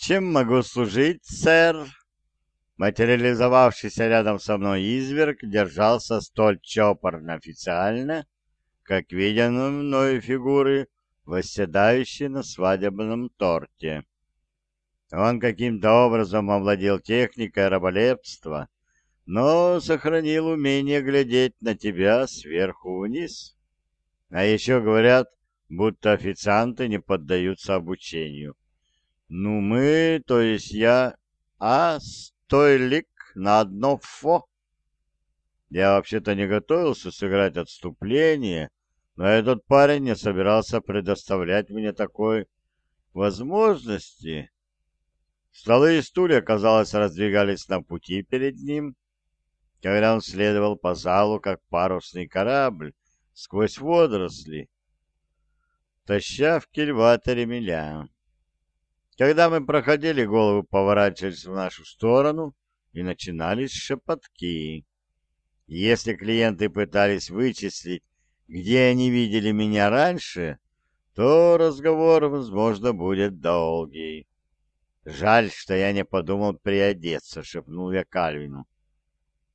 чем могу служить, сэр?» Материализовавшийся рядом со мной изверг держался столь чопорно-официально, как виденные мною фигуры, восседающие на свадебном торте. Он каким-то образом овладел техникой раболепства, но сохранил умение глядеть на тебя сверху вниз. А еще говорят, будто официанты не поддаются обучению. Ну, мы, то есть я, а стойлик на одно фо. Я вообще-то не готовился сыграть отступление, но этот парень не собирался предоставлять мне такой возможности. Столы и стулья, казалось, раздвигались на пути перед ним, когда он следовал по залу, как парусный корабль, сквозь водоросли, таща в кильваторе миля. Когда мы проходили, головы поворачивались в нашу сторону, и начинались шепотки. Если клиенты пытались вычислить, где они видели меня раньше, то разговор, возможно, будет долгий. «Жаль, что я не подумал приодеться», — шепнул я Кальвину.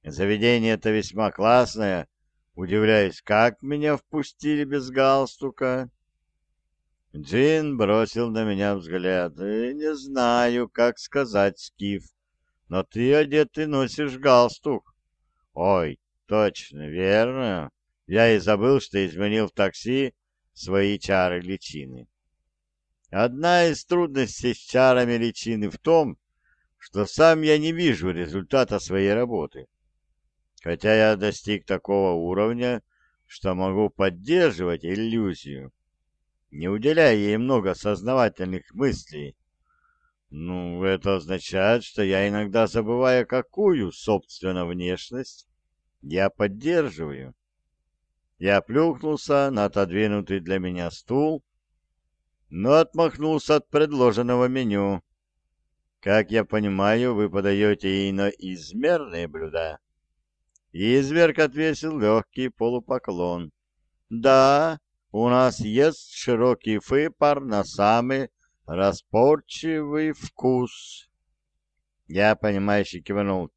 «Заведение это весьма классное. Удивляюсь, как меня впустили без галстука?» Джин бросил на меня взгляд. «Не знаю, как сказать, Скиф, но ты одет и носишь галстук». «Ой, точно, верно. Я и забыл, что изменил в такси свои чары личины». Одна из трудностей с чарами личины в том, что сам я не вижу результата своей работы. Хотя я достиг такого уровня, что могу поддерживать иллюзию не уделяя ей много сознавательных мыслей. Ну, это означает, что я иногда забываю, какую, собственно, внешность я поддерживаю. Я плюхнулся на отодвинутый для меня стул, но отмахнулся от предложенного меню. Как я понимаю, вы подаете иноизмерные блюда. Изверг отвесил легкий полупоклон. Да, у нас есть широкий выбор на самый распорчивый вкус. Я, понимающе кивнул.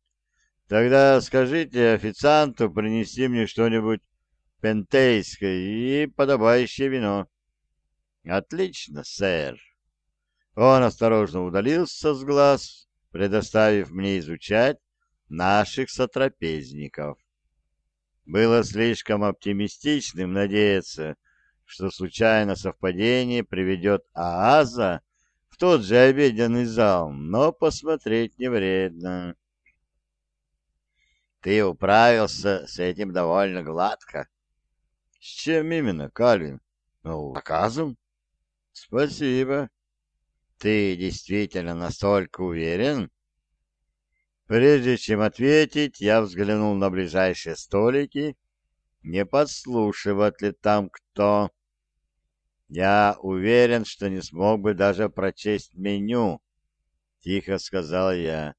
Тогда скажите официанту принести мне что-нибудь пентейское и подобающее вино. Отлично, сэр. Он осторожно удалился с глаз, предоставив мне изучать наших сотрапезников. Было слишком оптимистичным надеяться, что случайно совпадение приведет Ааза в тот же обеденный зал, но посмотреть не вредно. Ты управился с этим довольно гладко. С чем именно, Кальвин? Ну, заказом. Спасибо. Ты действительно настолько уверен? Прежде чем ответить, я взглянул на ближайшие столики, не подслушивает ли там кто. «Я уверен, что не смог бы даже прочесть меню», — тихо сказал я.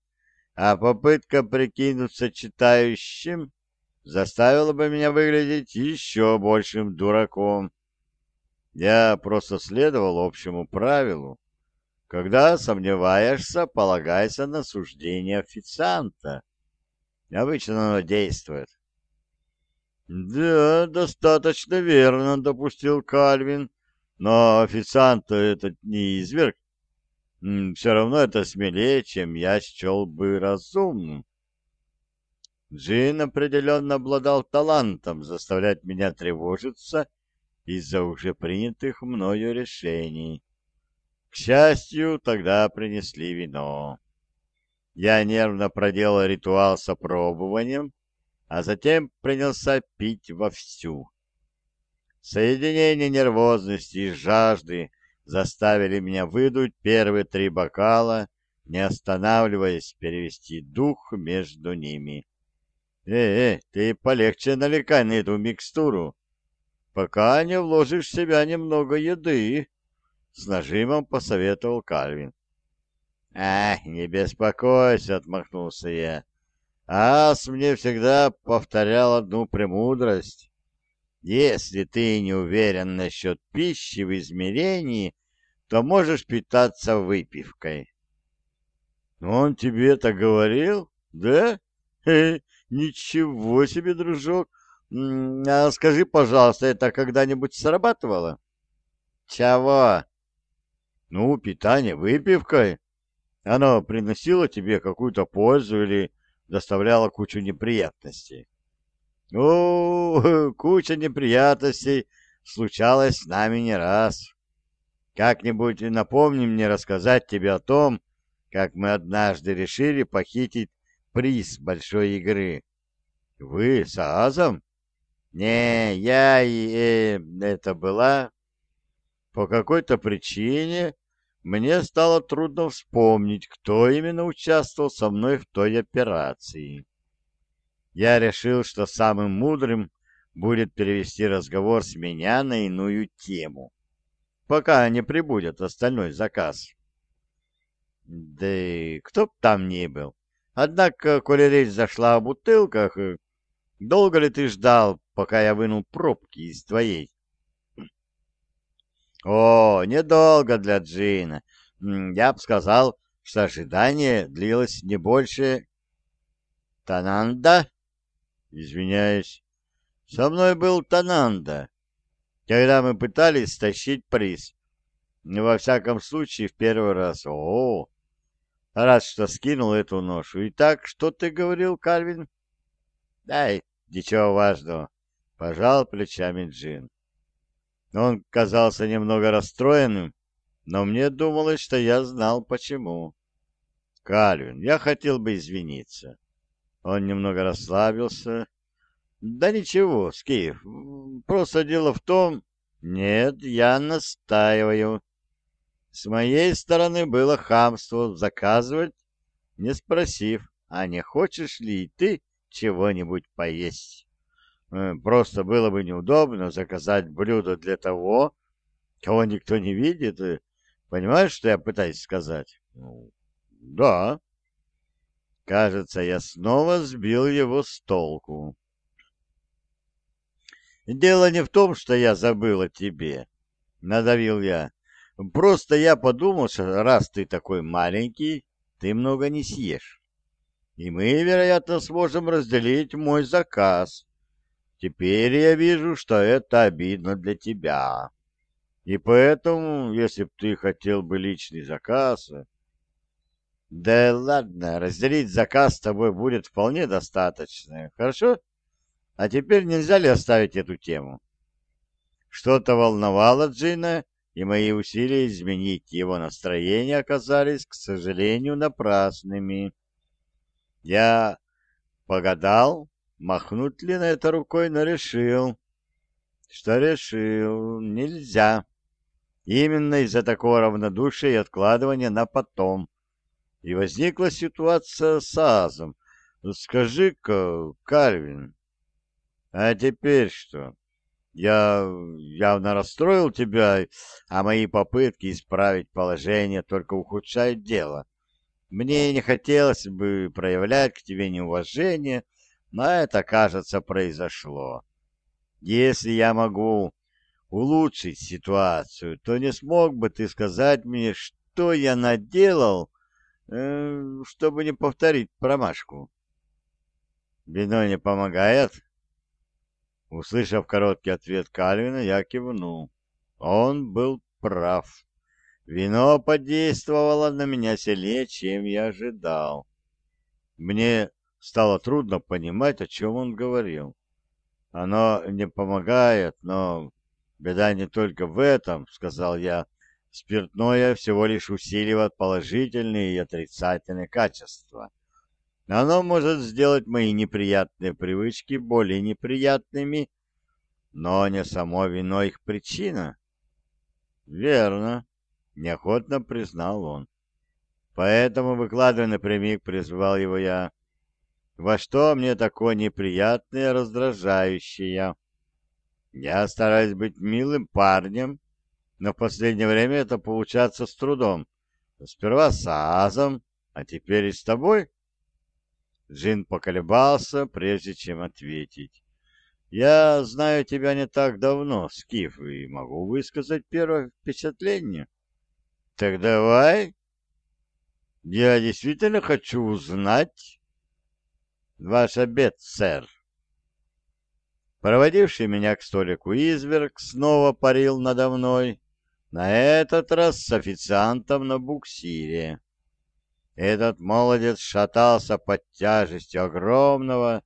«А попытка прикинуться читающим заставила бы меня выглядеть еще большим дураком. Я просто следовал общему правилу. Когда сомневаешься, полагайся на суждение официанта. Обычно оно действует». «Да, достаточно верно», — допустил Кальвин. Но официант этот не изверг. Все равно это смелее, чем я счел бы разумным. Джин определенно обладал талантом заставлять меня тревожиться из-за уже принятых мною решений. К счастью, тогда принесли вино. Я нервно проделал ритуал с опробованием, а затем принялся пить вовсю. Соединение нервозности и жажды заставили меня выдуть первые три бокала, не останавливаясь перевести дух между ними. «Э, э, ты полегче налегай на эту микстуру, пока не вложишь в себя немного еды», — с нажимом посоветовал Кальвин. «Ах, не беспокойся», — отмахнулся я. «Ас мне всегда повторял одну премудрость. Если ты не уверен насчет пищи в измерении, то можешь питаться выпивкой. Он тебе это говорил? Да? Хе, ничего себе, дружок. А скажи, пожалуйста, это когда-нибудь срабатывало? Чего? Ну, питание выпивкой. Оно приносило тебе какую-то пользу или доставляло кучу неприятностей? О, куча неприятностей случалось с нами не раз. Как-нибудь напомни мне рассказать тебе о том, как мы однажды решили похитить приз большой игры. Вы с Аазом? Не, я и э, это была. По какой-то причине мне стало трудно вспомнить, кто именно участвовал со мной в той операции. Я решил, что самым мудрым будет перевести разговор с меня на иную тему, пока не прибудет остальной заказ. Да и кто б там ни был. Однако, коли речь зашла о бутылках, э, долго ли ты ждал, пока я вынул пробки из твоей? О, недолго для Джина. Я бы сказал, что ожидание длилось не больше... Тананда? Извиняюсь. Со мной был Тананда, когда мы пытались стащить приз. Во всяком случае, в первый раз. О, Рад, что скинул эту ношу. Итак, что ты говорил, Кальвин? Дай, ничего важного. Пожал плечами Джин. Он казался немного расстроенным, но мне думалось, что я знал почему. Кальвин, я хотел бы извиниться. Он немного расслабился. Да ничего, Скиф, просто дело в том... Нет, я настаиваю. С моей стороны было хамство заказывать, не спросив, а не хочешь ли ты чего-нибудь поесть. Э, просто было бы неудобно заказать блюдо для того, кого никто не видит. Понимаешь, что я пытаюсь сказать? Ну, да. Кажется, я снова сбил его с толку. Дело не в том, что я забыл о тебе, надавил я. Просто я подумал, что раз ты такой маленький, ты много не съешь. И мы, вероятно, сможем разделить мой заказ. Теперь я вижу, что это обидно для тебя. И поэтому, если б ты хотел бы личный заказ... Да ладно, разделить заказ с тобой будет вполне достаточно. Хорошо? А теперь нельзя ли оставить эту тему? Что-то волновало Джина, и мои усилия изменить его настроение оказались, к сожалению, напрасными. Я погадал, махнуть ли на это рукой, но решил, что решил, нельзя. Именно из-за такого равнодушия и откладывания на потом. И возникла ситуация с Азом. Скажи-ка, Карвин, а теперь что? Я явно расстроил тебя, а мои попытки исправить положение только ухудшают дело. Мне не хотелось бы проявлять к тебе неуважение, но это, кажется, произошло. Если я могу улучшить ситуацию, то не смог бы ты сказать мне, что я наделал, чтобы не повторить промашку? Вино не помогает? Услышав короткий ответ Кальвина, я кивнул. Он был прав. Вино подействовало на меня сильнее, чем я ожидал. Мне стало трудно понимать, о чем он говорил. Оно не помогает, но беда не только в этом, — сказал я. Спиртное всего лишь усиливает положительные и отрицательные качества. Оно может сделать мои неприятные привычки более неприятными, но не само вино их причина. Верно, неохотно признал он. Поэтому, выкладывая напрямик, призвал его я. Во что мне такое неприятное, раздражающее? Я стараюсь быть милым парнем, но в последнее время это получается с трудом. Сперва с Азом, а теперь и с тобой. Джин поколебался, прежде чем ответить. «Я знаю тебя не так давно, Скиф, и могу высказать первое впечатление». «Так давай». Я действительно хочу узнать ваш обед, сэр. Проводивший меня к столику изверг снова парил надо мной, на этот раз с официантом на буксире. Этот молодец шатался под тяжестью огромного,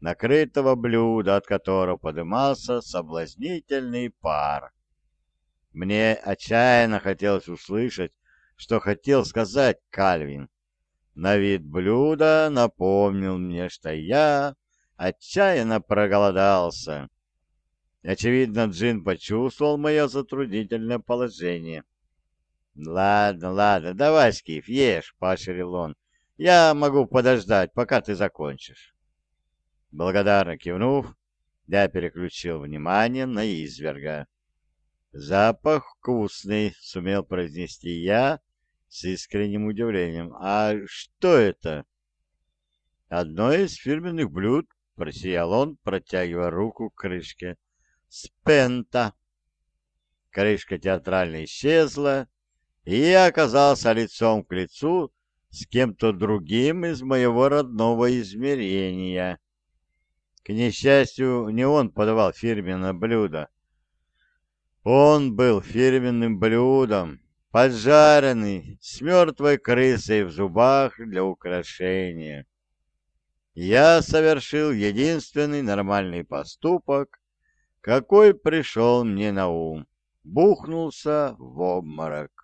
накрытого блюда, от которого подымался соблазнительный пар. Мне отчаянно хотелось услышать, что хотел сказать Кальвин. На вид блюда напомнил мне, что я отчаянно проголодался. Очевидно, Джин почувствовал мое затруднительное положение. «Ладно, ладно, давай, Скиф, ешь», — поощрил он. «Я могу подождать, пока ты закончишь». Благодарно кивнув, я переключил внимание на изверга. «Запах вкусный», — сумел произнести я с искренним удивлением. «А что это?» «Одно из фирменных блюд», — просиял он, протягивая руку к крышке. «Спента». Крышка театрально исчезла, и я оказался лицом к лицу с кем-то другим из моего родного измерения. К несчастью, не он подавал фирменное блюдо. Он был фирменным блюдом, поджаренный, с мертвой крысой в зубах для украшения. Я совершил единственный нормальный поступок, какой пришел мне на ум. Бухнулся в обморок.